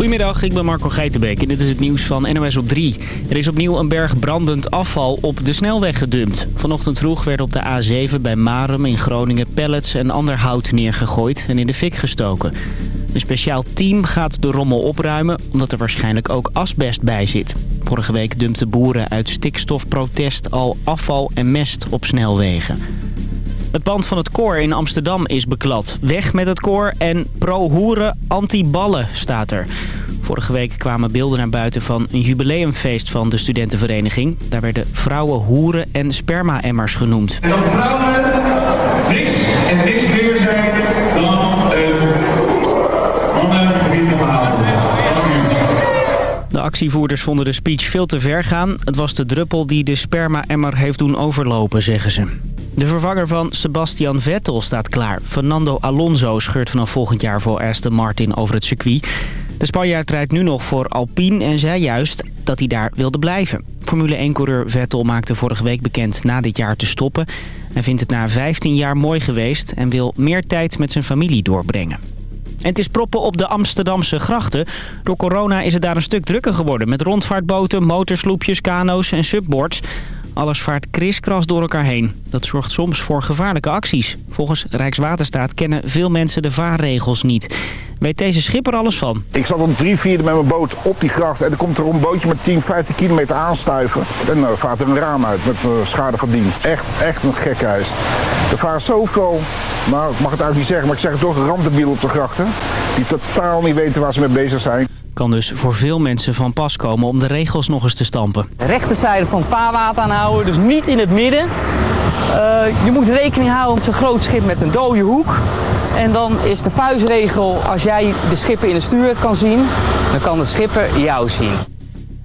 Goedemiddag, ik ben Marco Geitenbeek en dit is het nieuws van NOS op 3. Er is opnieuw een berg brandend afval op de snelweg gedumpt. Vanochtend vroeg werden op de A7 bij Marum in Groningen pellets en ander hout neergegooid en in de fik gestoken. Een speciaal team gaat de rommel opruimen omdat er waarschijnlijk ook asbest bij zit. Vorige week dumpten boeren uit stikstofprotest al afval en mest op snelwegen. Het pand van het koor in Amsterdam is beklad. Weg met het koor en pro-hoeren, anti-ballen staat er. Vorige week kwamen beelden naar buiten van een jubileumfeest van de studentenvereniging. Daar werden vrouwen hoeren en sperma-emmers genoemd. En dat vrouwen niks en niks meer zijn dan uh, mannen gebied van De actievoerders vonden de speech veel te ver gaan. Het was de druppel die de sperma-emmer heeft doen overlopen, zeggen ze. De vervanger van Sebastian Vettel staat klaar. Fernando Alonso scheurt vanaf volgend jaar voor Aston Martin over het circuit. De Spanjaard rijdt nu nog voor Alpine en zei juist dat hij daar wilde blijven. Formule 1-coureur Vettel maakte vorige week bekend na dit jaar te stoppen. Hij vindt het na 15 jaar mooi geweest en wil meer tijd met zijn familie doorbrengen. En het is proppen op de Amsterdamse grachten. Door corona is het daar een stuk drukker geworden... met rondvaartboten, motorsloepjes, kano's en subboards. Alles vaart kriskras door elkaar heen. Dat zorgt soms voor gevaarlijke acties. Volgens Rijkswaterstaat kennen veel mensen de vaarregels niet. Weet deze schipper alles van? Ik zat om drie vierde met mijn boot op die gracht en er komt er een bootje met 10, 15 kilometer aanstuiven. En dan vaart er een raam uit met uh, schade van dien. Echt, echt een gekhuis. Er varen zoveel, nou ik mag het eigenlijk niet zeggen, maar ik zeg het toch, randebielen op de grachten. Die totaal niet weten waar ze mee bezig zijn kan dus voor veel mensen van pas komen om de regels nog eens te stampen. De rechterzijde van het vaarwater aanhouden, dus niet in het midden. Uh, je moet rekening houden met zo'n groot schip met een dode hoek. En dan is de vuistregel, als jij de schipper in de stuur kan zien, dan kan de schipper jou zien.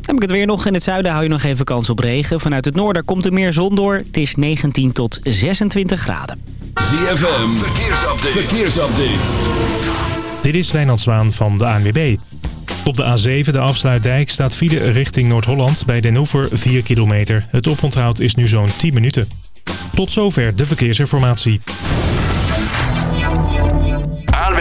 Heb ik het weer nog. In het zuiden hou je nog even kans op regen. Vanuit het noorden komt er meer zon door. Het is 19 tot 26 graden. ZFM, verkeersupdate. verkeersupdate. Dit is Wijnand Zwaan van de ANWB. Op de A7, de afsluitdijk, staat file richting Noord-Holland bij Den Oever 4 kilometer. Het oponthoud is nu zo'n 10 minuten. Tot zover de verkeersinformatie.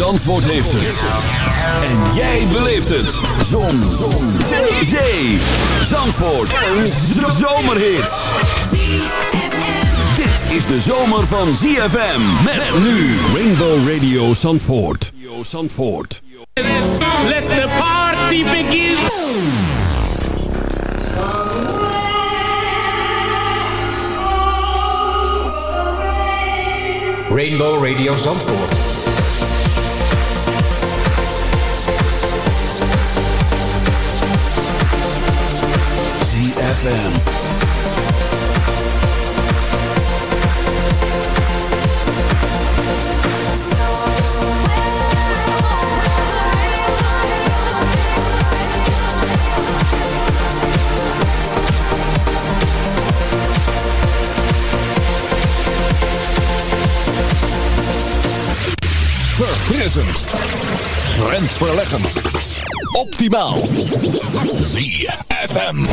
Zandvoort heeft het. En jij beleeft het. Zon. Zon. Zee. Zee. Zandvoort. Een zomerhit. Dit is de zomer van ZFM. Met nu Rainbow Radio Zandvoort. Zandvoort. Let the party begin. Rainbow Radio Zandvoort. ZFM. Verfrissend. Grensverleggend. Optimaal. ZFM.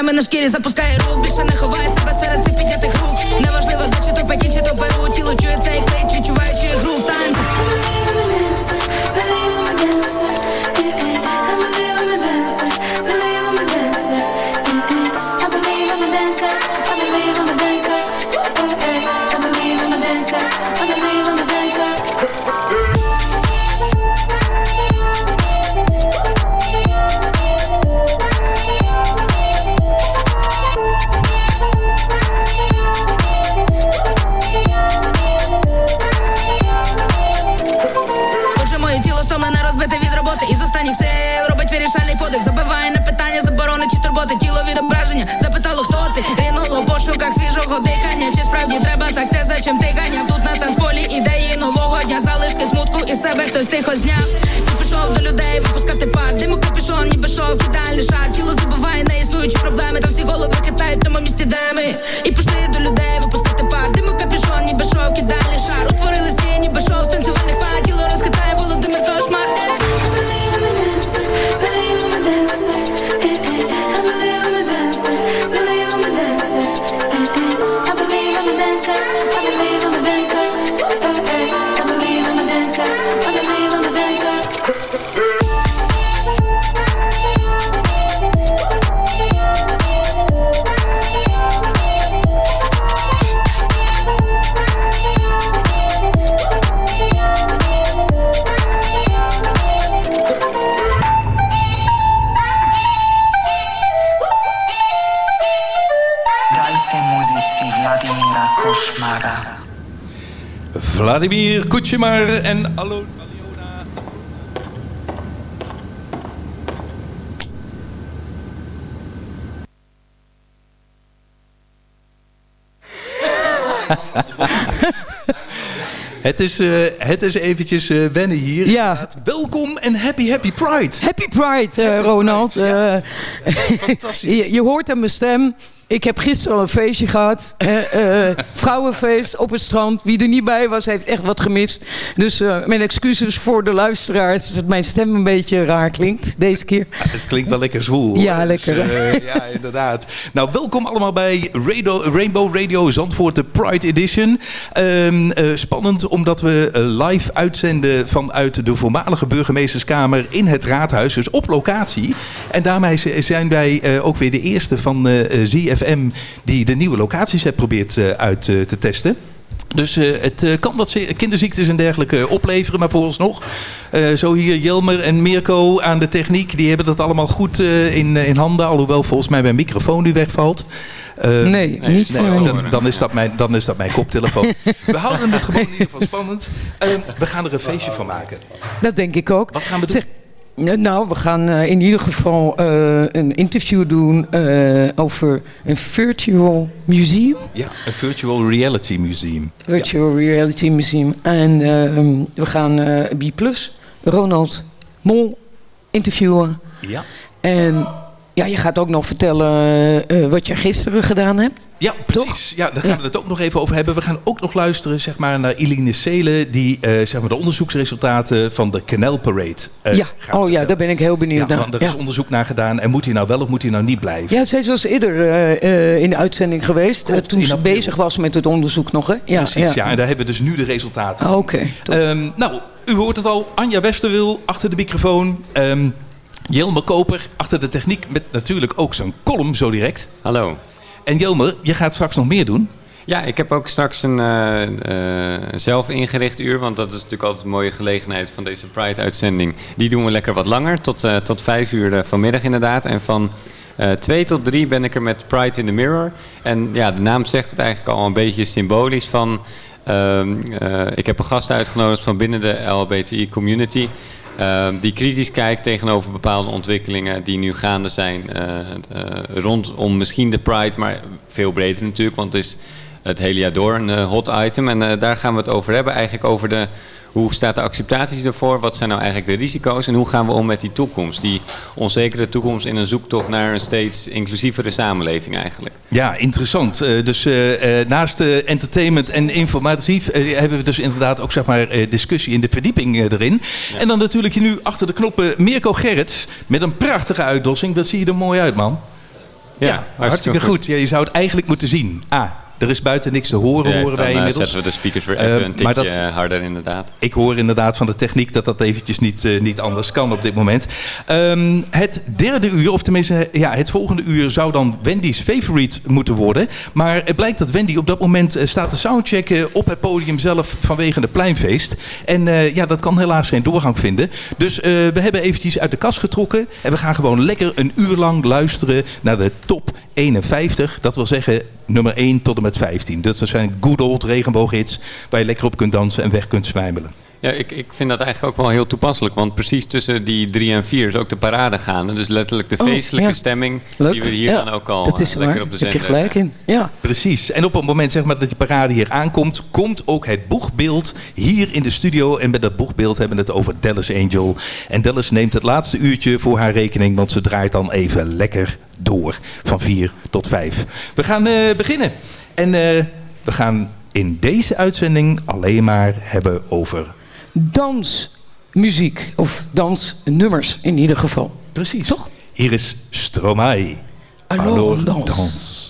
Хвилями на шкірі запускає рух. Більше не ховає себе серед цих піднятих рук. Неважливо, де чи то Пекін, чи то Перу. Останніх сил робить вирішальний подих. Забиває на питання, заборони чи турботи. Тіло відображення, запитало хто ти? Ринуло в пошуках свіжого дихання. Чи справді треба так? Те, за чим ти ганяв? Тут на танцполі ідеї нового дня. Залишки смутку і себе хтось тихо зняв. І пішов до людей випускати пар. Диму капюшон, ніби шов, ідеальний шар. Тіло забуває на існуючі проблеми. Та всі голови китають тому місці, де ми. І Vladimir Kutjemar en Allo. Het is, eh, het is eventjes eh, wennen hier. Ja. Welkom en happy happy Pride. Happy Pride, eh, Ronald. Eh, je, je hoort aan mijn stem. Ik heb gisteren al een feestje gehad. eh, vrouwenfeest op het strand. Wie er niet bij was, heeft echt wat gemist. Dus eh, mijn excuses voor de luisteraars... dat mijn stem een beetje raar klinkt deze keer. Het klinkt wel lekker zwoel. Ja, hoor. lekker. Dus, ja, inderdaad. Nou, welkom allemaal bij Radio, Rainbow Radio Zandvoort, de Pride Edition. Ehm, eh, spannend omdat we live uitzenden vanuit de voormalige burgemeesterskamer in het raadhuis. Dus op locatie. En daarmee zijn wij ook weer de eerste van eh, ZFM die de nieuwe locaties heeft probeert eh, uit eh, te testen. Dus eh, het eh, kan wat kinderziektes en dergelijke opleveren, maar vooralsnog. eh zo hier Jelmer en Mirko aan de techniek, die hebben dat allemaal goed eh, in, in handen. Alhoewel volgens mij mijn microfoon nu wegvalt. Eh, Nee, niet, eh, dan, dan, is dat mijn, dan is dat mijn koptelefoon. We houden het gewoon in ieder geval spannend. We gaan er een feestje van maken. Dat denk ik ook. Wat gaan we doen? Zeg, nou, we gaan eh, in ieder geval eh, een interview doen eh, over een virtual museum. Ja, een virtual reality museum. Virtual Reality Museum. En ehm, we gaan eh B Plus, Ronald Mol interviewen. Ja. En ja, je gaat ook nog vertellen eh, wat je gisteren gedaan hebt. Ja, precies. Ja, daar gaan we het ook nog even over hebben. We gaan ook nog luisteren zeg maar, naar Eline Seelen... die eh, zeg maar, de onderzoeksresultaten van de Canal Parade eh, ja, gaat oh ja, daar ben ik heel benieuwd Ja, naar. want er is onderzoek naar gedaan. En moet hij nou wel of moet hij nou niet blijven? Ja, zij was eerder eh, eh, in de uitzending geweest. toen ze april. bezig was met het onderzoek nog. Hè? Ja, Precies, ja. En daar hebben we dus nu de resultaten. Ah, Oké. Ehm, nou, u hoort het al. Anja Westerwil achter de microfoon. Ehm Jelmer Koper achter de techniek. Met natuurlijk ook zo'n column zo direct. Hallo. En Jelmer, je gaat straks nog meer doen. Ja, ik heb ook straks een eh, eh, zelf ingericht uur. Want dat is natuurlijk altijd een mooie gelegenheid van deze Pride-uitzending. Die doen we lekker wat langer. Tot, eh, tot vijf uur vanmiddag inderdaad. En van twee tot drie ben ik er met Pride in the Mirror. En ja, de naam zegt het eigenlijk al een beetje symbolisch van... ehm, eh, ik heb een gast uitgenodigd van binnen de LBTI-community... Ehm, die kritisch kijkt tegenover bepaalde ontwikkelingen die nu gaande zijn eh, eh, rondom misschien de Pride, maar veel breder natuurlijk, want het is het hele jaar door een eh, hot item. En daar gaan we het over hebben, eigenlijk over de, hoe staat de acceptatie ervoor, wat zijn nou eigenlijk de risico's en hoe gaan we om met die toekomst, die onzekere toekomst in een zoektocht naar een steeds inclusievere samenleving eigenlijk. Ja, interessant. Eh, dus eh, eh, naast entertainment en informatief hebben we dus inderdaad ook zeg maar, discussie in de verdieping erin. En dan natuurlijk nu achter de knoppen Mirko Gerrits met een prachtige uitdossing. Dat zie je er mooi uit, man. Ja, hartstikke goed. Ja, je zou het eigenlijk moeten zien. Ah, er is buiten niks te horen, Ja, horen dan wij eh, inmiddels. zetten we de speakers weer Eh, even een maar tikje dat- harder inderdaad. Ik hoor inderdaad van de techniek dat dat eventjes niet, eh, niet anders kan op dit moment. Ehm, het derde uur, of tenminste ja, het volgende uur... zou dan Wendy's favorite moeten worden. Maar het blijkt dat Wendy op dat moment eh, staat te soundchecken... op het podium zelf vanwege het pleinfeest. En eh, ja, dat kan helaas geen doorgang vinden. Dus eh, we hebben eventjes uit de kast getrokken... en we gaan gewoon lekker een uur lang luisteren naar de top 51. Dat wil zeggen nummer 1 tot en met 15. Dus dat zijn good old regenbooghits... waar je lekker op kunt dansen en weg kunt zwijmelen. Ja, ik, ik vind dat eigenlijk ook wel heel toepasselijk. Want precies tussen die drie en vier is ook de parade gaande. Dus letterlijk de Oh, feestelijke ja. stemming Leuk. die we hier Ja, dan ook al dat is eh, lekker waar. op de Heb je zender gelijk in. Ja. Precies. En op het moment zeg maar, dat die parade hier aankomt, komt ook het boegbeeld hier in de studio. En met dat boegbeeld hebben we het over Dallas Angel. En Dallas neemt het laatste uurtje voor haar rekening, want ze draait dan even lekker door. Van 4 tot 5. We gaan eh, beginnen. En eh, we gaan in deze uitzending alleen maar hebben over... Dansmuziek. Of dansnummers in ieder geval. Precies. Toch? Hier is Stromae. Alors, Alors, dans. dans.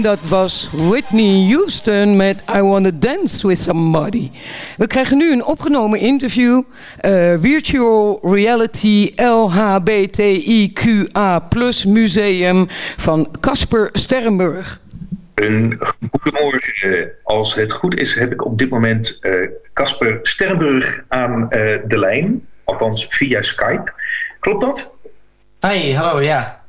En dat was Whitney Houston met I Wanna Dance With Somebody. We krijgen nu een opgenomen interview. eh, Virtual Reality LHBTIQA Plus Museum van Casper Sterrenburg. Een goedemorgen. Als het goed is, heb ik op dit moment eh, Casper Sterrenburg aan eh, de lijn. Althans via Skype. Klopt dat? Hi, hallo, ja.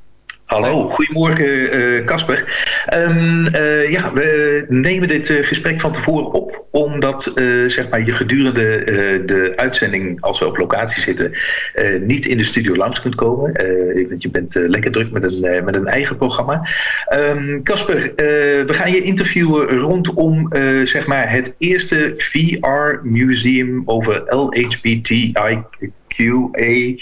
Hallo, goedemorgen eh, Casper. Ehm, eh, ja, we nemen dit eh, gesprek van tevoren op omdat eh, zeg maar, je gedurende eh, de uitzending, als we op locatie zitten, eh, niet in de studio langs kunt komen. Eh, weet, je bent eh, lekker druk met een, eh, met een eigen programma. Ehm, Casper, eh, we gaan je interviewen rondom eh, zeg maar het eerste VR-museum over LHBTIQA eh, eh,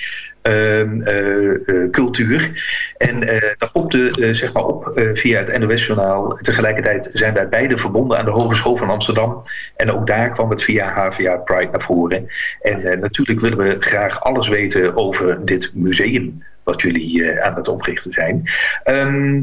cultuur. En eh dat popte eh, zeg maar op eh, via het NOS-journaal. Tegelijkertijd zijn wij beide verbonden aan de Hogeschool van Amsterdam. En ook daar kwam het via HVA Pride naar voren. En eh, natuurlijk willen we graag alles weten over dit museum wat jullie eh, aan het oprichten zijn. Ehm,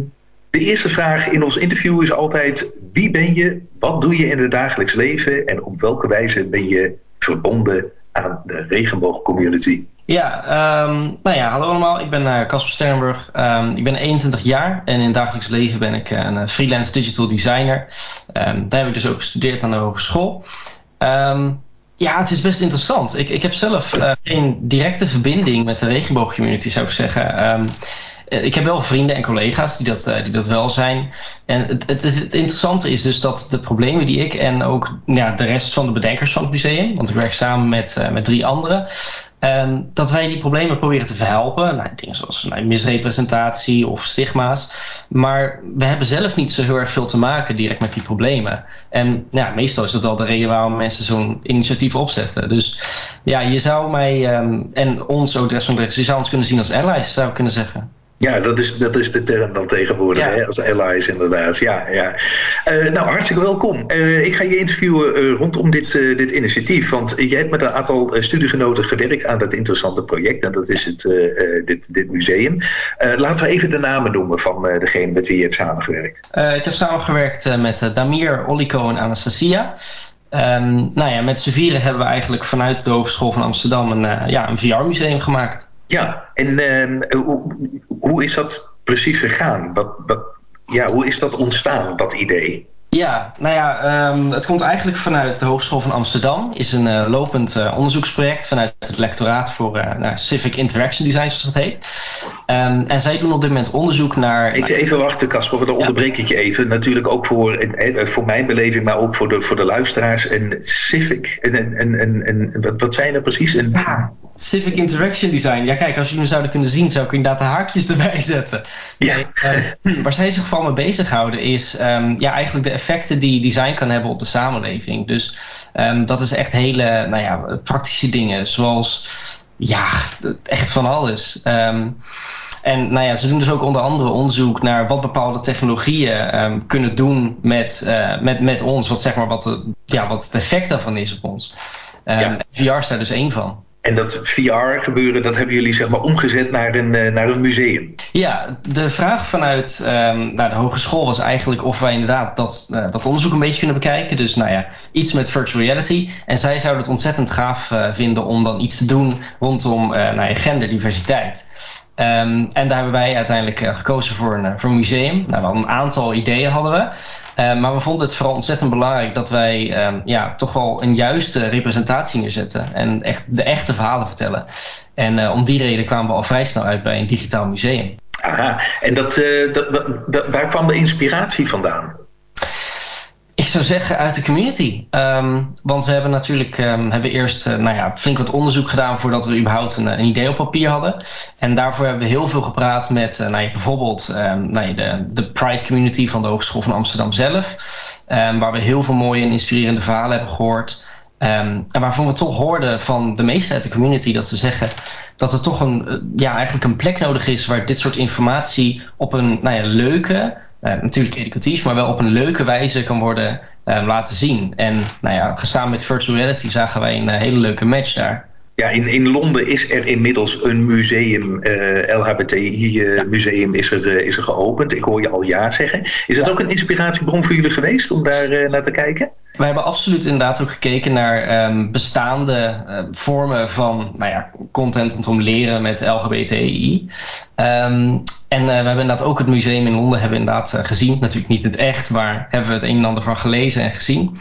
de eerste vraag in ons interview is altijd: wie ben je? Wat doe je in het dagelijks leven? En op welke wijze ben je verbonden aan de regenboogcommunity? Ja, ehm, nou ja, hallo allemaal. Ik ben eh, Casper Sternburg. Ehm, ik ben 21 jaar en in het dagelijks leven ben ik een eh, freelance digital designer. Ehm, daar heb ik dus ook gestudeerd aan de hogeschool. Ja, het is best interessant. Ik, ik heb zelf eh, geen directe verbinding met de regenboogcommunity, zou ik zeggen. Eh, ik heb wel vrienden en collega's die dat, eh, die dat wel zijn. En het, het, interessante is dus dat de problemen die ik en ook ja, de rest van de bedenkers van het museum, want ik werk samen met, eh, met drie anderen, Ehm, dat wij die problemen proberen te verhelpen. Nou, dingen zoals nou, misrepresentatie of stigma's. Maar we hebben zelf niet zo heel erg veel te maken direct met die problemen. En ja, meestal is dat wel de reden waarom mensen zo'n initiatief opzetten. Dus ja, je zou mij ehm, en ons, ook van de je zou ons kunnen zien als allies, zou ik kunnen zeggen. Ja, dat is, dat is de term dan tegenwoordig, Ja. hè, als allies inderdaad. Ja, ja. Eh, nou, hartstikke welkom. Eh, ik ga je interviewen eh, rondom dit, dit initiatief. Want jij hebt met een aantal studiegenoten gewerkt aan dat interessante project. En dat is het, dit, dit museum. Laten we even de namen noemen van degene met wie je hebt samengewerkt. Ik heb samengewerkt met Damir, Oliko en Anastasia. Ehm, nou ja, met z'n vieren hebben we eigenlijk vanuit de Hogeschool van Amsterdam een, ja, een VR-museum gemaakt. Ja, en ehm, hoe, hoe is dat precies gegaan? Wat, wat, ja, hoe is dat ontstaan, dat idee? Ja, nou ja, ehm, het komt eigenlijk vanuit de Hogeschool van Amsterdam. Is een eh, lopend eh, onderzoeksproject vanuit het lectoraat voor eh, nou, Civic Interaction Design, zoals dat heet. Ehm, en zij doen op dit moment onderzoek naar... Ik even wachten, Casper, dan onderbreek ik je even. Natuurlijk ook voor, voor mijn beleving, maar ook voor de, voor de luisteraars. En Civic, en, en, en, en, en wat- zijn er precies? En, Civic Interaction Design. Ja, kijk, als jullie me zouden kunnen zien, zou ik inderdaad de haakjes erbij zetten. Nee, eh, waar zij zich vooral mee bezighouden is ehm, ja, eigenlijk de effecten die design kan hebben op de samenleving. Dus ehm, dat is echt hele nou ja, praktische dingen, zoals ja, echt van alles. Ehm, en nou ja, ze doen dus ook onder andere onderzoek naar wat bepaalde technologieën ehm, kunnen doen met, eh, met, met ons. Wat, zeg maar, wat, de- ja, wat het effect daarvan is op ons. VR is daar dus één van. En dat VR gebeuren, dat hebben jullie zeg maar omgezet naar een, eh, naar een museum. Ja, de vraag vanuit nou, de hogeschool was eigenlijk of wij inderdaad dat, eh, dat onderzoek een beetje kunnen bekijken. Dus nou ja, iets met virtual reality. En zij zouden het ontzettend gaaf eh, vinden om dan iets te doen rondom eh nou ja, genderdiversiteit. Ehm, en daar hebben wij uiteindelijk eh, gekozen voor een, eh, voor museum. Nou, wel een aantal ideeën hadden we. Eh, maar we vonden het vooral ontzettend belangrijk dat wij ehm, ja, toch wel een juiste representatie neerzetten. En echt de echte verhalen vertellen. En eh, om die reden kwamen we al vrij snel uit bij een digitaal museum. Aha, en dat, dat- waar kwam de inspiratie vandaan? Ik zou zeggen uit de community. Ehm, want we hebben natuurlijk ehm, hebben eerst eh, nou ja, flink wat onderzoek gedaan voordat we überhaupt een, een idee op papier hadden. En daarvoor hebben we heel veel gepraat met eh, nou ja, bijvoorbeeld ehm, nou ja, de, de Pride community van de Hogeschool van Amsterdam zelf. Waar we heel veel mooie en inspirerende verhalen hebben gehoord. En waarvan we toch hoorden van de meesten uit de community dat ze zeggen dat er toch een, eh, ja, eigenlijk een plek nodig is waar dit soort informatie op een nou ja, leuke, natuurlijk educatief, maar wel op een leuke wijze kan worden eh, laten zien. En nou ja, samen met virtual reality zagen wij een eh, hele leuke match daar. Ja, in, in Londen is er inmiddels een museum, eh LHBTI-museum is, er, eh, is er geopend. Ik hoor je al ja zeggen. Is dat ook een inspiratiebron voor jullie geweest om daar eh, naar te kijken? Wij hebben absoluut inderdaad ook gekeken naar ehm, bestaande eh, vormen van nou ja, content rondom leren met LGBTI. Ehm, en eh, we hebben inderdaad ook het museum in Londen hebben inderdaad eh, gezien. Natuurlijk niet het echt, maar hebben we het een en ander van gelezen en gezien.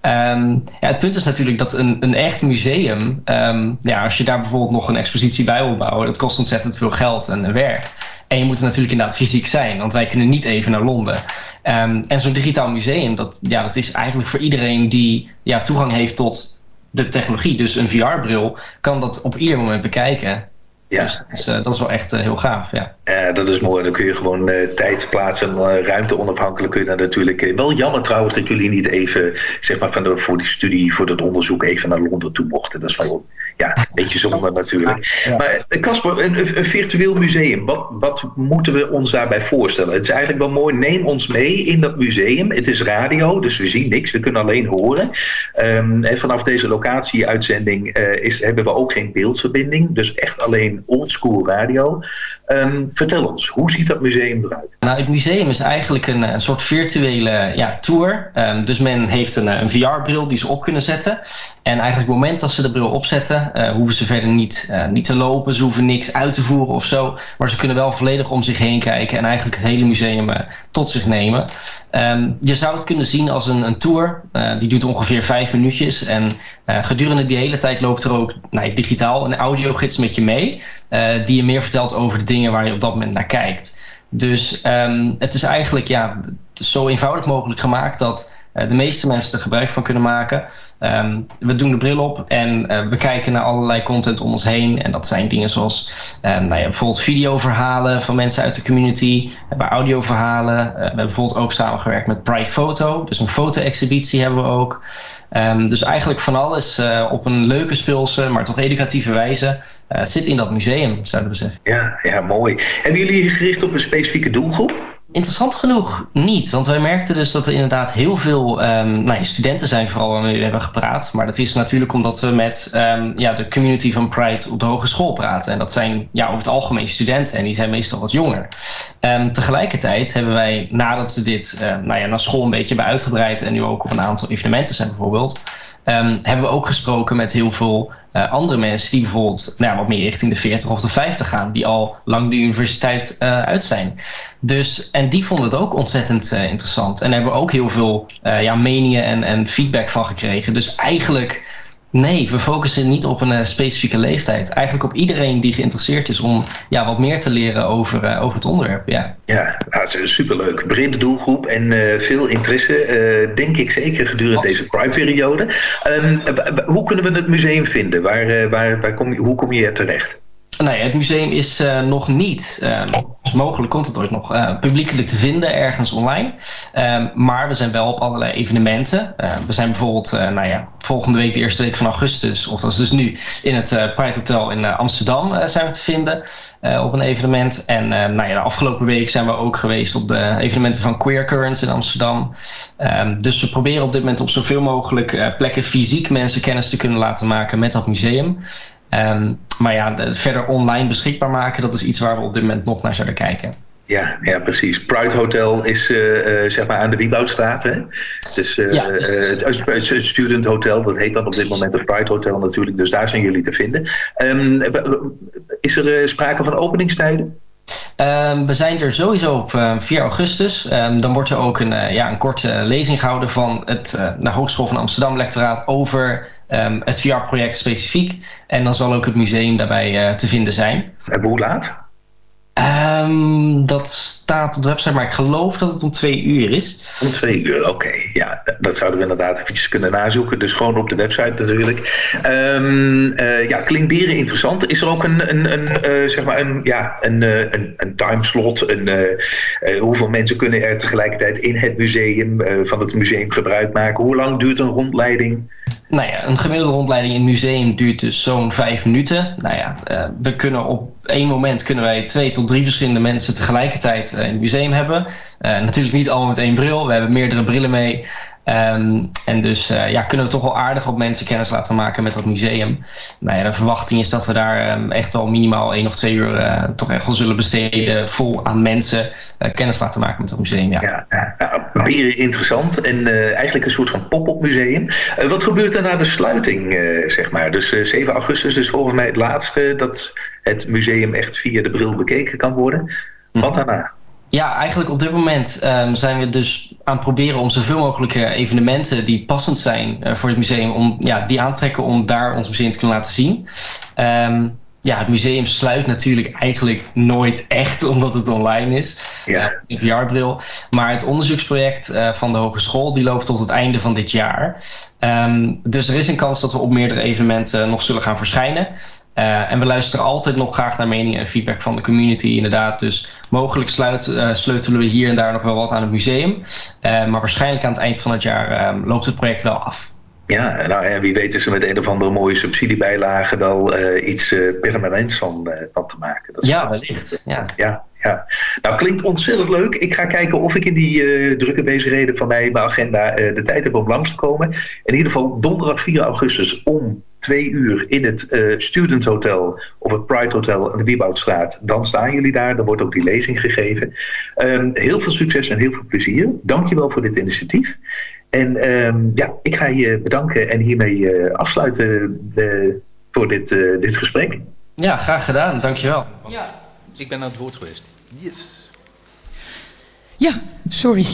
Ehm, ja, het punt is natuurlijk dat een, een echt museum, ehm, ja, als je daar bijvoorbeeld nog een expositie bij wil bouwen, dat kost ontzettend veel geld en werk. En je moet er natuurlijk inderdaad fysiek zijn, want wij kunnen niet even naar Londen. Ehm, en zo'n digitaal museum, dat, ja, dat is eigenlijk voor iedereen die ja, toegang heeft tot de technologie. Dus een VR-bril kan dat op ieder moment bekijken. Ja. Dus dat is, eh, dat is wel echt eh, heel gaaf, ja. Ja, dat is mooi. Dan kun je gewoon eh, tijd, plaats en eh, ruimte onafhankelijk kun je natuurlijk. eh, wel jammer trouwens dat jullie niet even, zeg maar, van de, voor die studie, voor dat onderzoek even naar Londen toe mochten. Dat is wel ja, een beetje zonde natuurlijk. Maar eh, Casper, een, virtueel museum, wat, wat moeten we ons daarbij voorstellen? Het is eigenlijk wel mooi, neem ons mee in dat museum. Het is radio, dus we zien niks, we kunnen alleen horen. Ehm, en vanaf deze locatie-uitzending eh, is, hebben we ook geen beeldverbinding, dus echt alleen oldschool radio. Ehm, vertel ons, hoe ziet dat museum eruit? Nou, het museum is eigenlijk een, een soort virtuele ja, tour. Ehm, dus men heeft een, een VR-bril die ze op kunnen zetten. En eigenlijk op het moment dat ze de bril opzetten, eh, hoeven ze verder niet, eh, niet te lopen. Ze hoeven niks uit te voeren of zo. Maar ze kunnen wel volledig om zich heen kijken en eigenlijk het hele museum eh, tot zich nemen. Ehm, je zou het kunnen zien als een, een tour. Eh, die duurt ongeveer vijf minuutjes. En eh, gedurende die hele tijd loopt er ook nou, digitaal een audiogids met je mee. eh, die je meer vertelt over de dingen waar je op dat moment naar kijkt. Dus ehm, het is eigenlijk ja, zo eenvoudig mogelijk gemaakt dat de meeste mensen er gebruik van kunnen maken. Ehm, we doen de bril op en eh, we kijken naar allerlei content om ons heen. En dat zijn dingen zoals ehm, nou ja, bijvoorbeeld videoverhalen van mensen uit de community. We hebben audioverhalen. Eh, we hebben bijvoorbeeld ook samengewerkt met Pride Photo. Dus een foto-exhibitie hebben we ook. Ehm, dus eigenlijk van alles eh, op een leuke speelse, maar toch educatieve wijze eh, zit in dat museum, zouden we zeggen. Ja, ja, mooi. Hebben jullie gericht op een specifieke doelgroep? Interessant genoeg niet, want wij merkten dus dat er inderdaad heel veel ehm, nou, studenten zijn, vooral waarmee we hebben gepraat. Maar dat is natuurlijk omdat we met ehm, ja, de community van Pride op de hogeschool praten. En dat zijn ja, over het algemeen studenten en die zijn meestal wat jonger. Ehm, tegelijkertijd hebben wij, nadat we dit nou ja, naar school een beetje hebben uitgebreid en nu ook op een aantal evenementen zijn bijvoorbeeld, ehm, hebben we ook gesproken met heel veel eh, andere mensen die bijvoorbeeld nou wat meer richting de 40 of de 50 gaan, die al lang de universiteit eh, uit zijn. Dus, en die vonden het ook ontzettend eh, interessant. En hebben we ook heel veel ja, meningen en, en feedback van gekregen. Dus eigenlijk, nee, we focussen niet op een eh, specifieke leeftijd. Eigenlijk op iedereen die geïnteresseerd is om ja, wat meer te leren over, eh, over het onderwerp. Ja. Ja, nou, het is superleuk. Brede doelgroep en eh, veel interesse, denk ik zeker gedurende deze Pride-periode. Ehm, hoe kunnen we het museum vinden? Waar, waar, waar kom je, hoe kom je er terecht? Ja, het museum is eh, nog niet, ehm, mogelijk komt het ooit nog, eh, publiekelijk te vinden ergens online. Ehm, maar we zijn wel op allerlei evenementen. Eh, we zijn bijvoorbeeld, eh, nou ja, volgende week de eerste week van augustus, of dat is dus nu, in het Pride Hotel in Amsterdam zijn we te vinden op een evenement. En nou ja, de afgelopen week zijn we ook geweest op de evenementen van Queer Currents in Amsterdam. Ehm, dus we proberen op dit moment op zoveel mogelijk plekken fysiek mensen kennis te kunnen laten maken met dat museum. Ehm, maar ja, de- verder online beschikbaar maken, dat is iets waar we op dit moment nog naar zouden kijken. Ja, ja, precies. Pride Hotel is eh, eh, zeg maar aan de Wieboudstraat. Hè? Dus Ja, het is- het, het- het Student Hotel, dat heet dan op dit moment het Pride Hotel natuurlijk. Dus daar zijn jullie te vinden. Ehm, is er eh, sprake van openingstijden? Ehm, we zijn er sowieso op eh, 4 augustus. Dan wordt er ook een, ja, een korte lezing gehouden van het eh, de Hogeschool van Amsterdam lectoraat over ehm, het VR-project specifiek. En dan zal ook het museum daarbij eh, te vinden zijn. En hoe laat? Ehm, dat staat op de website, maar ik geloof dat het om twee uur is. Om twee uur, oké. Ja, dat zouden we inderdaad eventjes kunnen nazoeken. Dus gewoon op de website natuurlijk. Ehm eh, ja, klinkt beren interessant. Is er ook een, een, een, eh, zeg maar een, ja, een, eh, een, een timeslot? Een, hoeveel mensen kunnen er tegelijkertijd in het museum, van het museum gebruik maken? Hoe lang duurt een rondleiding? Nou ja, een gemiddelde rondleiding in het museum duurt dus zo'n vijf minuten. Nou ja, we kunnen op één moment kunnen wij twee tot drie verschillende mensen tegelijkertijd eh, in het museum hebben. Eh, natuurlijk niet allemaal met één bril. We hebben meerdere brillen mee. Ehm, en dus eh, ja, kunnen we toch wel aardig op mensen kennis laten maken met dat museum. Nou ja, de verwachting is dat we daar ehm, echt wel minimaal één of twee uur eh, toch echt wel zullen besteden vol aan mensen eh, kennis laten maken met dat museum. Ja. Ja, interessant en eigenlijk een soort van pop-up museum. Wat gebeurt er na de sluiting, zeg maar? Dus eh, 7 augustus is volgens mij het laatste dat het museum echt via de bril bekeken kan worden. Wat daarna? Ja, eigenlijk op dit moment ehm, zijn we dus aan het proberen om zoveel mogelijk eh, evenementen die passend zijn eh, voor het museum, om ja, die aan te trekken om daar ons museum te kunnen laten zien. Ehm, ja, het museum sluit natuurlijk eigenlijk nooit echt omdat het online is. Ja. Een VR-bril. Maar het onderzoeksproject eh, van de hogeschool die loopt tot het einde van dit jaar. Ehm, dus er is een kans dat we op meerdere evenementen nog zullen gaan verschijnen. Eh, en we luisteren altijd nog graag naar meningen en feedback van de community, inderdaad. Dus mogelijk sluit, eh, sleutelen we hier en daar nog wel wat aan het museum. Eh, maar waarschijnlijk aan het eind van het jaar eh, loopt het project wel af. Ja, nou ja, wie weet is er met een of andere mooie subsidiebijlage wel iets permanents van, van te maken. Dat is Ja, wellicht. Ja. Ja, ja. Nou, klinkt ontzettend leuk. Ik ga kijken of ik in die eh, drukke bezigheden van mij, mijn agenda, eh, de tijd heb om langs te komen. In ieder geval donderdag 4 augustus om twee uur in het eh, Student Hotel of het Pride Hotel aan de Wieboudstraat. Dan staan jullie daar, dan wordt ook die lezing gegeven. Ehm, heel veel succes en heel veel plezier. Dankjewel voor dit initiatief. En ehm, ja, ik ga je bedanken en hiermee eh, afsluiten voor dit, eh, dit gesprek. Ja, graag gedaan. Dankjewel. Ja. Ik ben aan het woord geweest. Yes. Ja, sorry.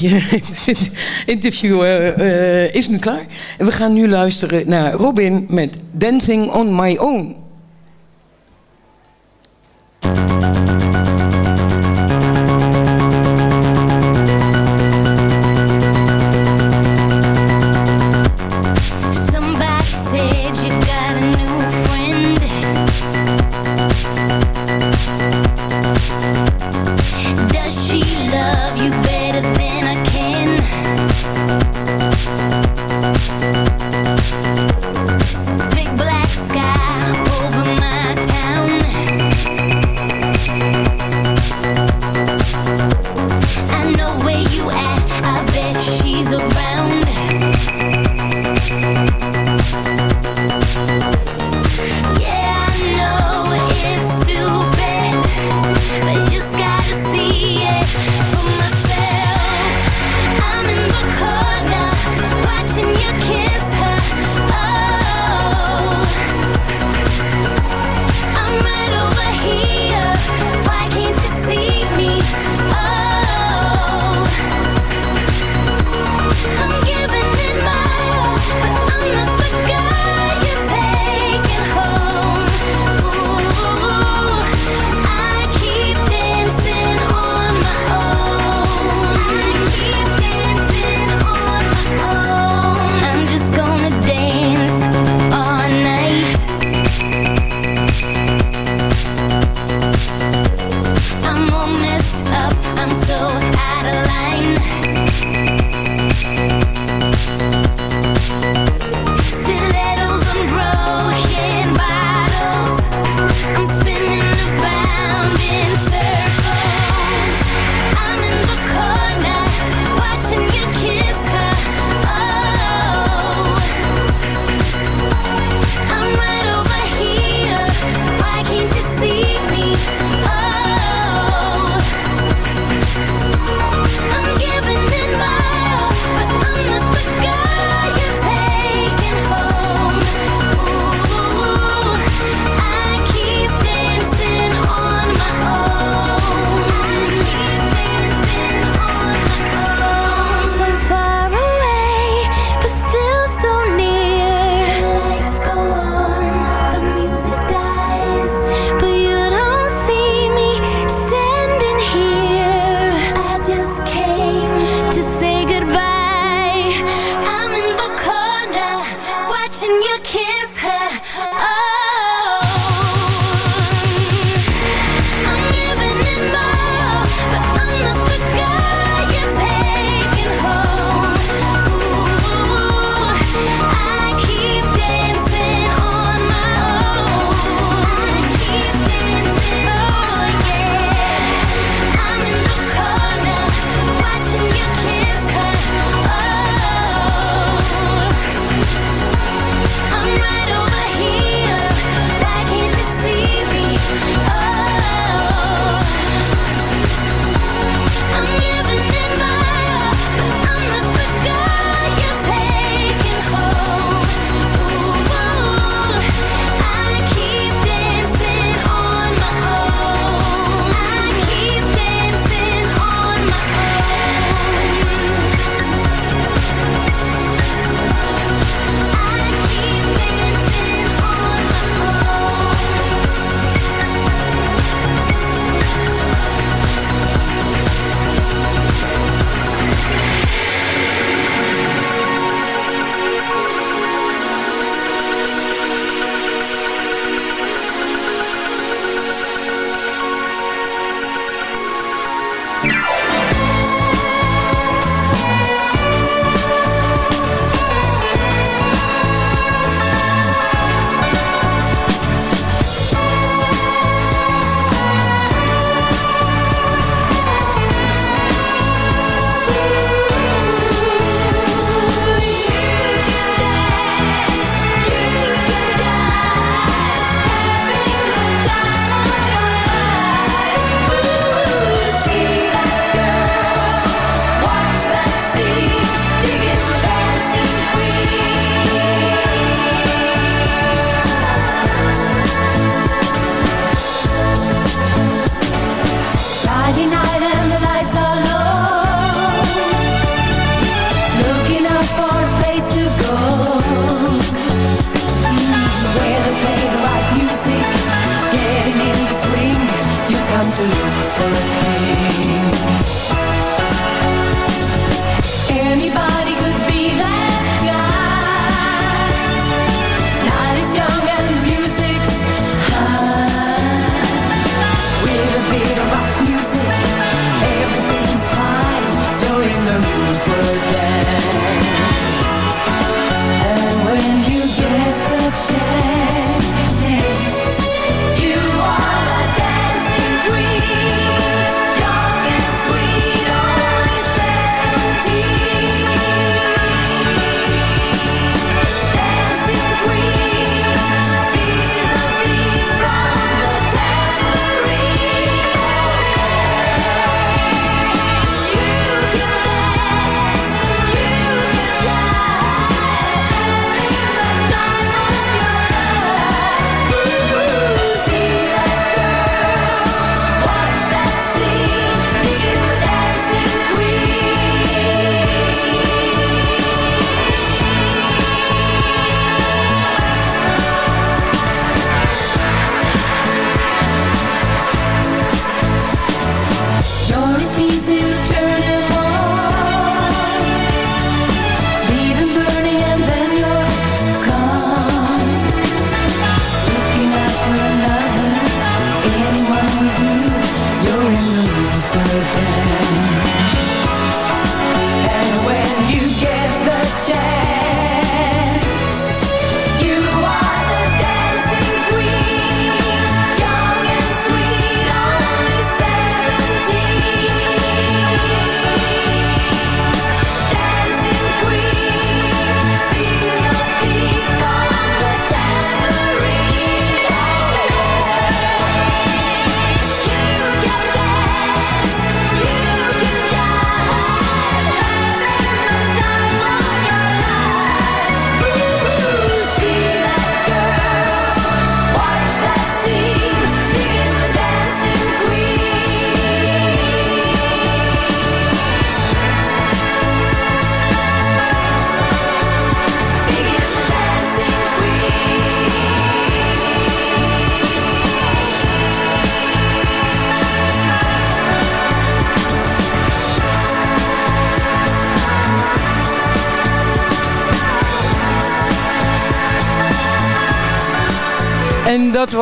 Dit interview eh, eh, is nu klaar. We gaan nu luisteren naar Robin met Dancing on My Own. at?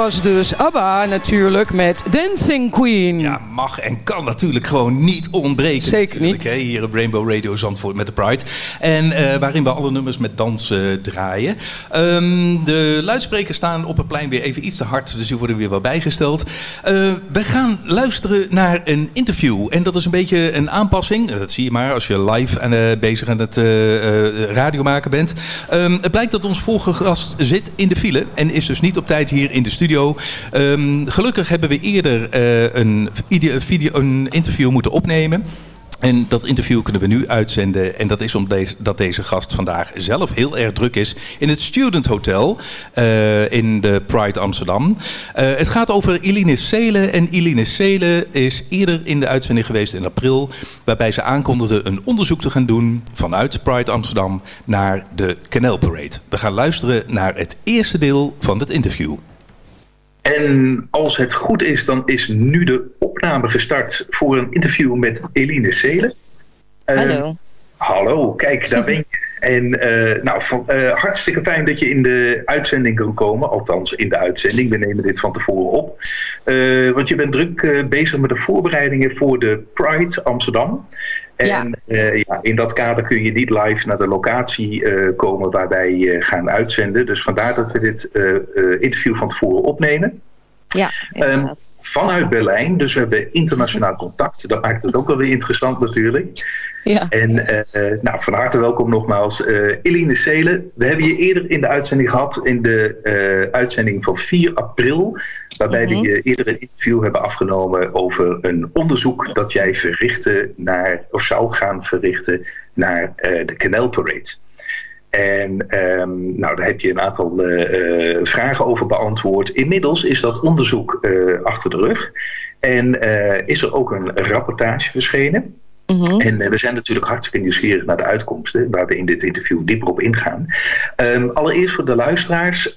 Was dus ABBA natuurlijk met Dancing Queen. Mag en kan natuurlijk gewoon niet ontbreken. Zeker niet. Hè, hier op Rainbow Radio Zandvoort met de Pride. En eh, waarin we alle nummers met dans eh, draaien. Ehm, de luidsprekers staan op het plein weer even iets te hard, dus die worden weer wel bijgesteld. Eh, we gaan luisteren naar een interview. En dat is een beetje een aanpassing. Dat zie je maar als je live aan, bezig aan het radio maken bent. Ehm, het blijkt dat ons volgende gast zit in de file en is dus niet op tijd hier in de studio. Ehm, gelukkig hebben we eerder een, ide- video, een interview moeten opnemen. En dat interview kunnen we nu uitzenden. En dat is omdat deze, dat deze gast vandaag zelf heel erg druk is in het Student Hotel eh, in de Pride Amsterdam. Eh, het gaat over Eline Seelen. En Eline Seelen is eerder in de uitzending geweest in april. Waarbij ze aankondigde een onderzoek te gaan doen vanuit Pride Amsterdam naar de Canal Parade. We gaan luisteren naar het eerste deel van het interview. En als het goed is, dan is nu de opname gestart voor een interview met Eline Seelen. Eh, Hallo. Hallo, kijk, daar ben je. En eh, nou, van, eh, hartstikke fijn dat je in de uitzending kan komen. Althans, in de uitzending. We nemen dit van tevoren op. Eh, want je bent druk bezig met de voorbereidingen voor de Pride Amsterdam. En eh, ja, in dat kader kun je niet live naar de locatie eh, komen waar wij gaan uitzenden. Dus vandaar dat we dit eh, interview van tevoren opnemen. Ja, Ehm, vanuit Berlijn, dus we hebben internationaal contact. Dat maakt het ook wel weer interessant natuurlijk. Ja. En nou, van harte welkom nogmaals. eh Eline Seelen, we hebben je eerder in de uitzending gehad, in de uitzending van 4 april. Waarbij Mhm. we je eerder een interview hebben afgenomen over een onderzoek dat jij verrichtte naar, of zou gaan verrichten naar eh, de Canal Parade. En ehm, nou, daar heb je een aantal eh, eh, vragen over beantwoord. Inmiddels is dat onderzoek achter de rug. En is er ook een rapportage verschenen. En eh, we zijn natuurlijk hartstikke nieuwsgierig naar de uitkomsten, waar we in dit interview dieper op ingaan. Ehm, allereerst voor de luisteraars,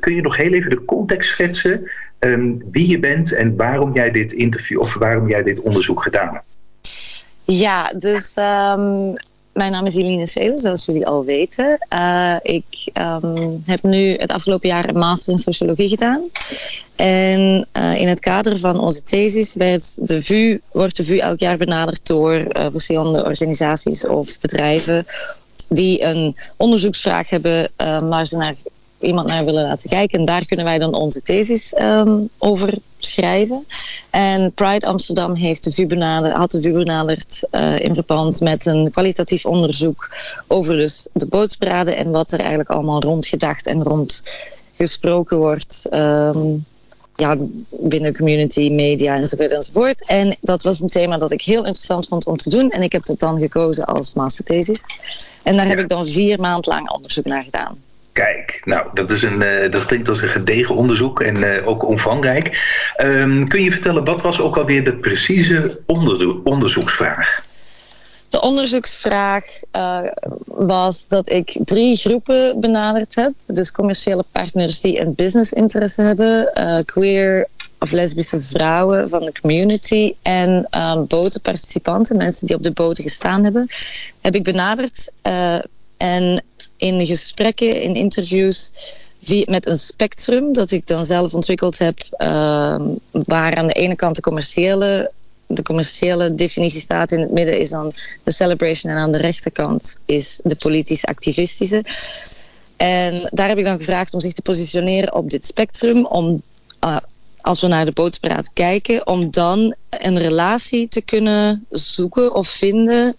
kun je nog heel even de context schetsen ehm, wie je bent en waarom jij dit interview of waarom jij dit onderzoek gedaan hebt? Ja, dus ehm, mijn naam is Eline Seelen, zoals jullie al weten. Eh, ik ehm, heb nu het afgelopen jaar een master in sociologie gedaan. En eh, in het kader van onze thesis werd de VU, wordt de VU elk jaar benaderd door eh, verschillende organisaties of bedrijven die een onderzoeksvraag hebben waar ze naar iemand naar willen laten kijken. En daar kunnen wij dan onze thesis ehm, over schrijven. En Pride Amsterdam heeft de VU benaderd, had de VU benaderd eh, in verband met een kwalitatief onderzoek over dus de bootsparade en wat er eigenlijk allemaal rond gedacht en rond gesproken wordt. ehm, ja, binnen community, media enzovoort enzovoort. En dat was een thema dat ik heel interessant vond om te doen. En ik heb dat dan gekozen als masterthesis. En daar heb ik dan vier maand lang onderzoek naar gedaan. Kijk, nou, dat, is een, eh, dat klinkt als een gedegen onderzoek en eh, ook omvangrijk. Ehm, kun je vertellen, wat was ook alweer de precieze onderzo- onderzoeksvraag? De onderzoeksvraag eh, was dat ik drie groepen benaderd heb. Dus commerciële partners die een business interesse hebben, queer of lesbische vrouwen van de community en um, botenparticipanten, mensen die op de boten gestaan hebben, heb ik benaderd. en in gesprekken, in interviews, met een spectrum dat ik dan zelf ontwikkeld heb, ehm, waar aan de ene kant de commerciële de commerciële definitie staat. In het midden is dan de celebration en aan de rechterkant is de politisch-activistische. En daar heb ik dan gevraagd om zich te positioneren op dit spectrum. Om, uh, als we naar de bootspraat kijken, om dan een relatie te kunnen zoeken of vinden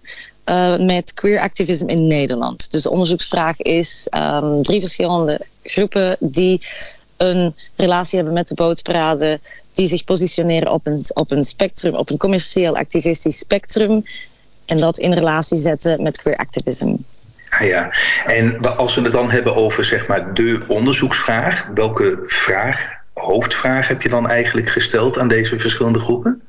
uh, met queer activism in Nederland. Dus de onderzoeksvraag is um, drie verschillende groepen die een relatie hebben met de bootsparade, die zich positioneren op een, op een spectrum, op een commercieel activistisch spectrum, en dat in relatie zetten met queer activism. Ah ja, en als we het dan hebben over zeg maar de onderzoeksvraag, welke vraag, hoofdvraag heb je dan eigenlijk gesteld aan deze verschillende groepen?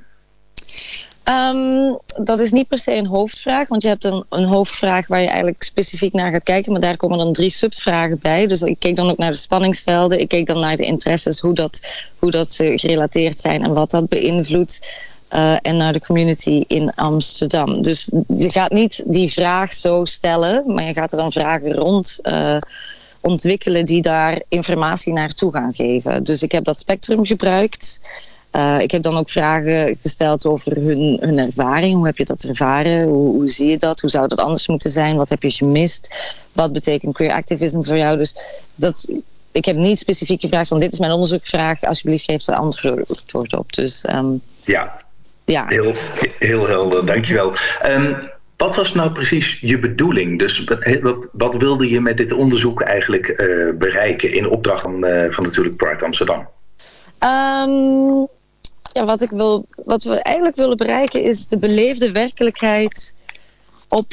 Um, dat is niet per se een hoofdvraag, want je hebt een, een, hoofdvraag waar je eigenlijk specifiek naar gaat kijken, maar daar komen dan drie subvragen bij. Dus ik keek dan ook naar de spanningsvelden, ik keek dan naar de interesses, hoe dat, hoe dat ze gerelateerd zijn en wat dat beïnvloedt. Uh, en naar de community in Amsterdam. Dus je gaat niet die vraag zo stellen, maar je gaat er dan vragen rond, uh, ontwikkelen die daar informatie naartoe gaan geven. Dus ik heb dat spectrum gebruikt. Eh, ik heb dan ook vragen gesteld over hun, hun ervaring. Hoe heb je dat ervaren? Hoe, hoe zie je dat? Hoe zou dat anders moeten zijn? Wat heb je gemist? Wat betekent queer activism voor jou? Dus dat, ik heb niet specifiek gevraagd van dit is mijn onderzoekvraag. Alsjeblieft geef er antwoord op. Dus ehm, Ja, ja. heel, heel helder, dankjewel. Ehm wat was nou precies je bedoeling? Dus wat, wat, wat wilde je met dit onderzoek eigenlijk eh, bereiken in opdracht van, eh, van natuurlijk Pride Amsterdam? Ehm, ja, wat, ik wil, wat we eigenlijk willen bereiken is de beleefde werkelijkheid op,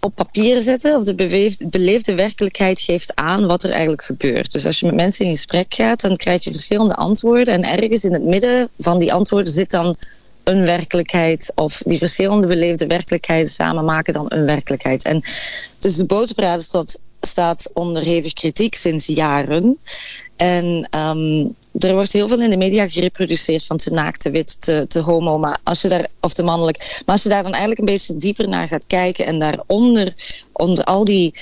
op papier zetten. Of de beleefde werkelijkheid geeft aan wat er eigenlijk gebeurt. Dus als je met mensen in gesprek gaat, dan krijg je verschillende antwoorden. En ergens in het midden van die antwoorden zit dan een werkelijkheid. Of die verschillende beleefde werkelijkheden samen maken dan een werkelijkheid. En dus de boterpraat staat, staat onder hevig kritiek sinds jaren. En ehm, er wordt heel veel in de media gereproduceerd van te naakt, te wit, te, te homo, maar als je daar, of te mannelijk. Maar als je daar dan eigenlijk een beetje dieper naar gaat kijken en daaronder, onder al die,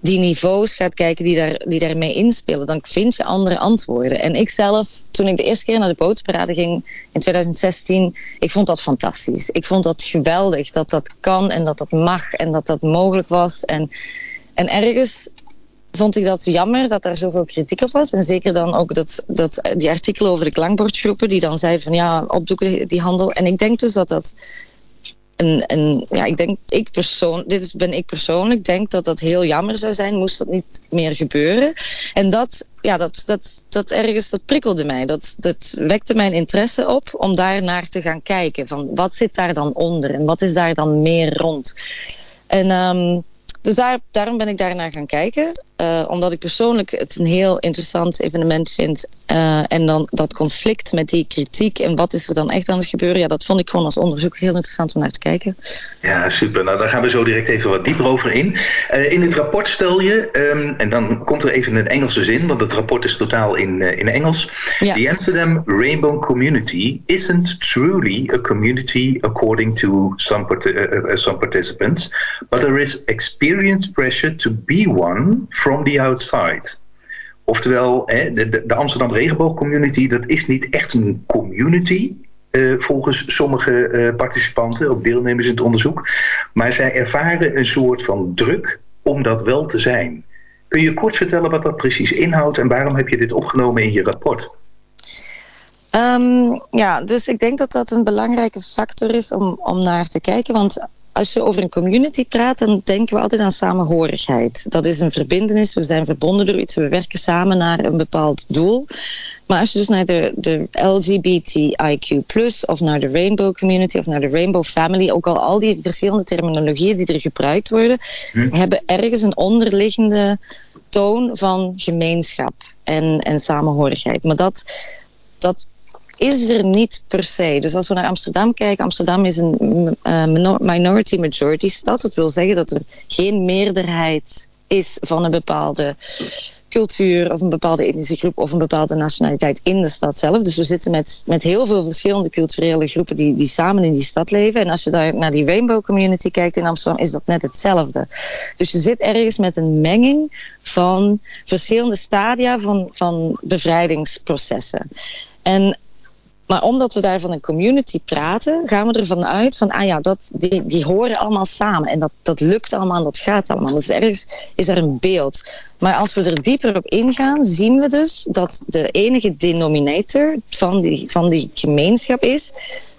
die niveaus gaat kijken die, daar, die daarmee inspelen, dan vind je andere antwoorden. En ik zelf, toen ik de eerste keer naar de bootparade ging in 2016, ik vond dat fantastisch. Ik vond dat geweldig dat dat kan en dat dat mag en dat dat mogelijk was. En, en ergens vond ik dat jammer dat er zoveel kritiek op was. En zeker dan ook dat, dat, die artikelen over de klankbordgroepen, die dan zeiden van ja, opdoeken die handel. En ik denk dus dat dat. En, en ja, ik denk, ik persoon, dit is, ben ik persoonlijk, denk dat dat heel jammer zou zijn, moest dat niet meer gebeuren. En dat, ja, dat, dat, dat ergens, dat prikkelde mij. Dat, dat wekte mijn interesse op om daar naar te gaan kijken. Van wat zit daar dan onder en wat is daar dan meer rond? En um, dus daar, daarom ben ik daarnaar gaan kijken. Uh, omdat ik persoonlijk het een heel interessant evenement vind. Uh, en dan dat conflict met die kritiek en wat is er dan echt aan het gebeuren. Ja, dat vond ik gewoon als onderzoek heel interessant om naar te kijken. Ja, super. Nou, daar gaan we zo direct even wat dieper over in. Uh, in het rapport stel je, um, en dan komt er even een Engelse zin, want het rapport is totaal in, in Engels. Ja. The Amsterdam Rainbow Community isn't truly a community according to some, some participants, but there is experienced pressure to be one from the outside. Oftewel, de, Amsterdam Regenboogcommunity, dat is niet echt een community. Uh, volgens sommige uh, participanten, ook deelnemers in het onderzoek. Maar zij ervaren een soort van druk om dat wel te zijn. Kun je kort vertellen wat dat precies inhoudt en waarom heb je dit opgenomen in je rapport? Um, ja, dus ik denk dat dat een belangrijke factor is om, om naar te kijken. Want als je over een community praat, dan denken we altijd aan samenhorigheid. Dat is een verbindenis, we zijn verbonden door iets, we werken samen naar een bepaald doel. Maar als je dus naar de, de LGBTIQ, of naar de Rainbow Community of naar de Rainbow Family, ook al al die verschillende terminologieën die er gebruikt worden, hm. hebben ergens een onderliggende toon van gemeenschap en, en samenhorigheid. Maar dat, dat is er niet per se. Dus als we naar Amsterdam kijken, Amsterdam is een uh, minority majority stad. Dat wil zeggen dat er geen meerderheid is van een bepaalde cultuur of een bepaalde etnische groep of een bepaalde nationaliteit in de stad zelf. Dus we zitten met, met heel veel verschillende culturele groepen die, die samen in die stad leven. En als je daar naar die rainbow community kijkt in Amsterdam, is dat net hetzelfde. Dus je zit ergens met een menging van verschillende stadia van, van bevrijdingsprocessen. En maar omdat we daar van een community praten, gaan we ervan uit van, ah ja, dat, die, die horen allemaal samen. En dat, dat lukt allemaal en dat gaat allemaal. Dus ergens is er een beeld. Maar als we er dieper op ingaan, zien we dus dat de enige denominator van die, van die gemeenschap is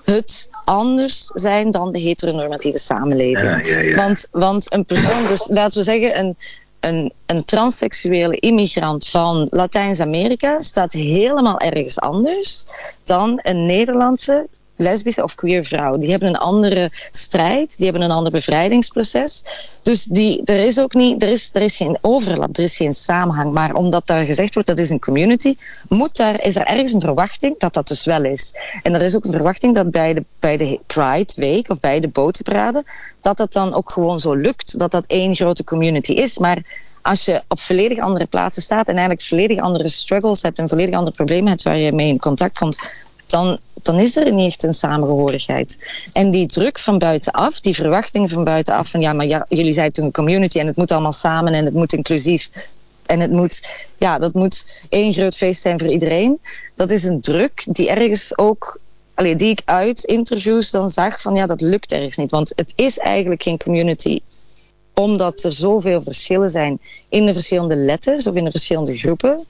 het anders zijn dan de heteronormatieve samenleving. Ja, ja, ja. Want, want een persoon, dus laten we zeggen, een, een, een transseksuele immigrant van Latijns-Amerika staat helemaal ergens anders dan een Nederlandse lesbische of queer vrouw. Die hebben een andere strijd, die hebben een ander bevrijdingsproces. Dus die, er is ook niet, er is, er is geen overlap, er is geen samenhang. Maar omdat daar gezegd wordt dat is een community, moet daar, is er ergens een verwachting dat dat dus wel is. En er is ook een verwachting dat bij de, bij de Pride Week of bij de botenpraden, dat dat dan ook gewoon zo lukt, dat dat één grote community is. Maar als je op volledig andere plaatsen staat en eigenlijk volledig andere struggles hebt en volledig andere problemen hebt waar je mee in contact komt, dan, dan is er niet echt een samengehorigheid. En die druk van buitenaf, die verwachting van buitenaf van ja, maar ja, jullie zijn toen een community en het moet allemaal samen en het moet inclusief en het moet, ja, dat moet één groot feest zijn voor iedereen. Dat is een druk die ergens ook, allee, die ik uit interviews dan zag van ja, dat lukt ergens niet. Want het is eigenlijk geen community omdat er zoveel verschillen zijn in de verschillende letters of in de verschillende groepen.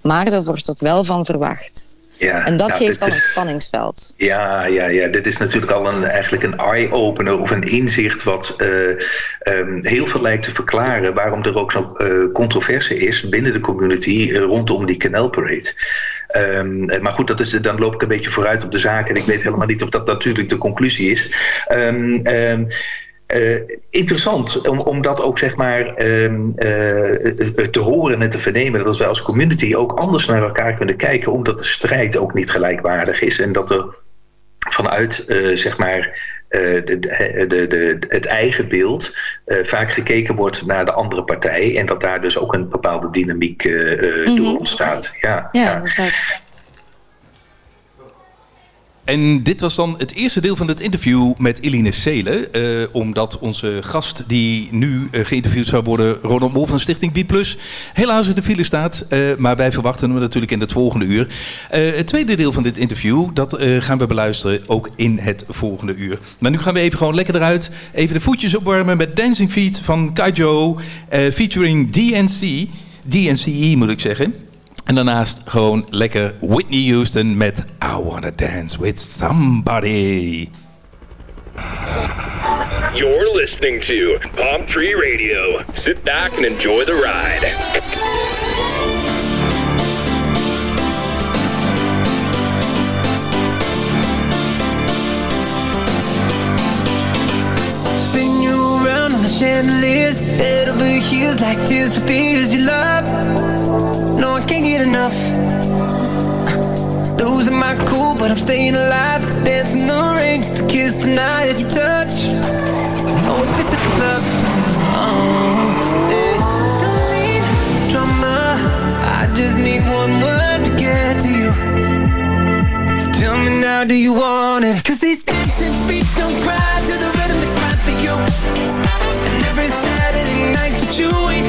Maar er wordt dat wel van verwacht. Ja, En dat nou, geeft dan is- een spanningsveld. Ja, ja, ja, dit is natuurlijk al een, eigenlijk een eye-opener of een inzicht wat eh, ehm, heel veel lijkt te verklaren waarom er ook zo'n eh, controverse is binnen de community eh, rondom die Canal Parade. Ehm, eh, maar goed, dat is, dan loop ik een beetje vooruit op de zaak en ik weet helemaal niet of dat natuurlijk de conclusie is. Ehm, eh, interessant om, om dat ook zeg maar ehm, eh, te horen en te vernemen dat wij als community ook anders naar elkaar kunnen kijken, omdat de strijd ook niet gelijkwaardig is en dat er vanuit eh, zeg maar de, de, de, het eigen beeld vaak gekeken wordt naar de andere partij en dat daar dus ook een bepaalde dynamiek door Mhm. ontstaat. Ja, Ja, inderdaad. En dit was dan het eerste deel van het interview met Eline Seelen. eh, omdat onze gast die nu eh, geïnterviewd zou worden, Ronald Mol van Stichting B+, helaas in de file staat. Eh, maar wij verwachten hem natuurlijk in het volgende uur. Het tweede deel van dit interview, dat gaan we beluisteren ook in het volgende uur. Maar nu gaan we even gewoon lekker eruit. Even de voetjes opwarmen met Dancing Feet van Kaijo. featuring DNC. DNCE moet ik zeggen. En daarnaast gewoon lekker Whitney Houston met I Wanna Dance With Somebody. You're listening to Palm Tree Radio. Sit back and enjoy the ride. Spin you around on the chandeliers Head over heels like tears for fears you love No, I can't get enough. Losing my cool, but I'm staying alive. Dancing the rain just to kiss the night that you touch. Oh, if it's a love. Uh-huh. Oh, yeah Don't need drama. I just need one word to get to you. So tell me now, do you want it? Cause these dancing feet don't cry to the rhythm they cry for you. And every Saturday night that you ain't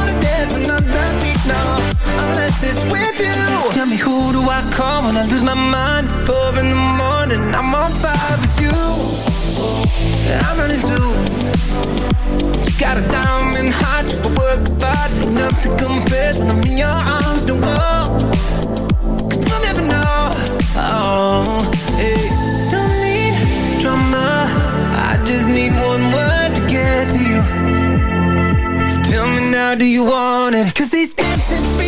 It's with you. Tell me who do I call when I lose my mind? Four in the morning, I'm on fire with you. I'm running too. You got a diamond heart, you can work hard Enough to compares when I'm in your arms Don't go, cause you'll never know. Oh, hey. Don't need drama. I just need one word to get to you. So tell me now, do you want it? Cause these dancing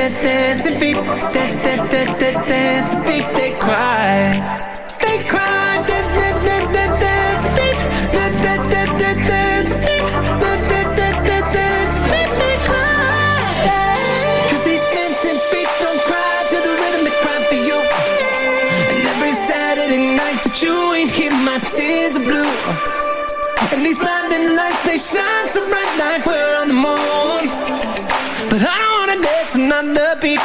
dance, dance, dance, dance, beat. Dance, dance, dance, dance, dance, beat. They cry,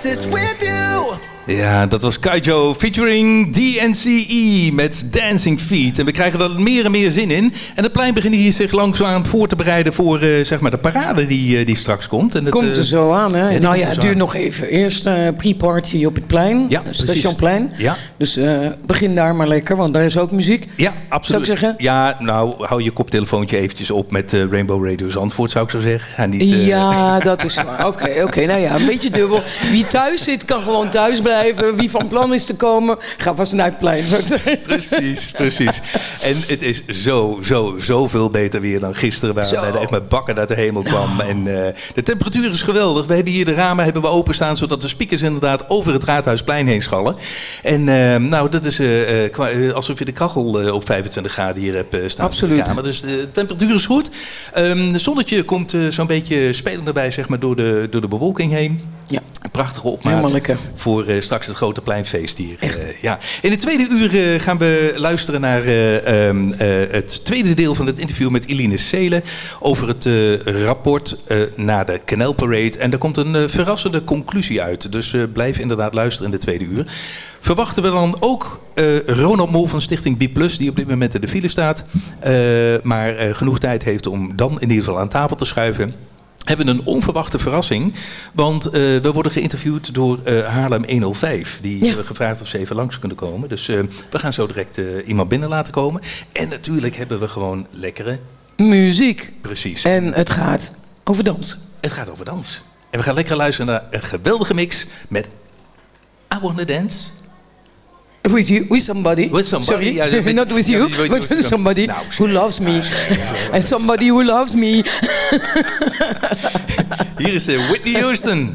This is with you. Ja, dat was Kaijo featuring DNCE met Dancing Feet. En we krijgen er meer en meer zin in. En het plein begint hier zich langzaam voor te bereiden voor eh, zeg maar de parade die, eh, die straks komt. En het, Komt er eh, zo aan, hè? ja, nou ja, er het duurt nog even. Eerst eh pre-party op het plein, Ja, stationplein. Ja. Dus begin daar maar lekker, want daar is ook muziek. Ja, absoluut. Zou ik zeggen? Ja, nou, hou je koptelefoontje eventjes op met Rainbow Radio Zandvoort, zou ik zo zeggen. Niet, Ja, dat is waar. Oké, oké. Nou ja, een beetje dubbel. Wie thuis zit, kan gewoon thuis blijven. Wie van plan is te komen, ga vast naar het plein. Precies, precies. En het is zo, zo, zoveel beter weer dan gisteren. Waar Zo. echt met bakken uit de hemel kwam. En eh, de temperatuur is geweldig. We hebben hier de ramen hebben we openstaan, zodat de speakers inderdaad over het Raadhuisplein heen schallen. En eh, nou, dat is eh, alsof je de kachel op 25 graden hier hebt staan in Absoluut. de kamer. Dus de temperatuur is goed. Ehm het zonnetje komt zo'n beetje spelend erbij, zeg maar, door de, door de bewolking heen. Ja. Een prachtige opmaat voor eh, straks het grote pleinfeest hier. Eh, ja. In het tweede uur eh, gaan we luisteren naar eh, ehm, eh, het tweede deel van het interview met Eline Seelen over het rapport naar de Canal Parade. En daar komt een verrassende conclusie uit. Dus blijf inderdaad luisteren in de tweede uur. Verwachten we dan ook Ronald Mol van Stichting B+, die op dit moment in de file staat. maar genoeg tijd heeft om dan in ieder geval aan tafel te schuiven hebben een onverwachte verrassing. Want eh, we worden geïnterviewd door eh, Haarlem 105. Die hebben gevraagd of ze even langs kunnen komen. Dus eh, we gaan zo direct eh, iemand binnen laten komen. En natuurlijk hebben we gewoon lekkere... Muziek. Precies. En het gaat over dans. Het gaat over dans. En we gaan lekker luisteren naar een geweldige mix met I Wanna Dance. With you, with somebody. With somebody, Sorry, met- not with you, but with somebody who loves me. And somebody who loves me. Hier is Whitney Houston.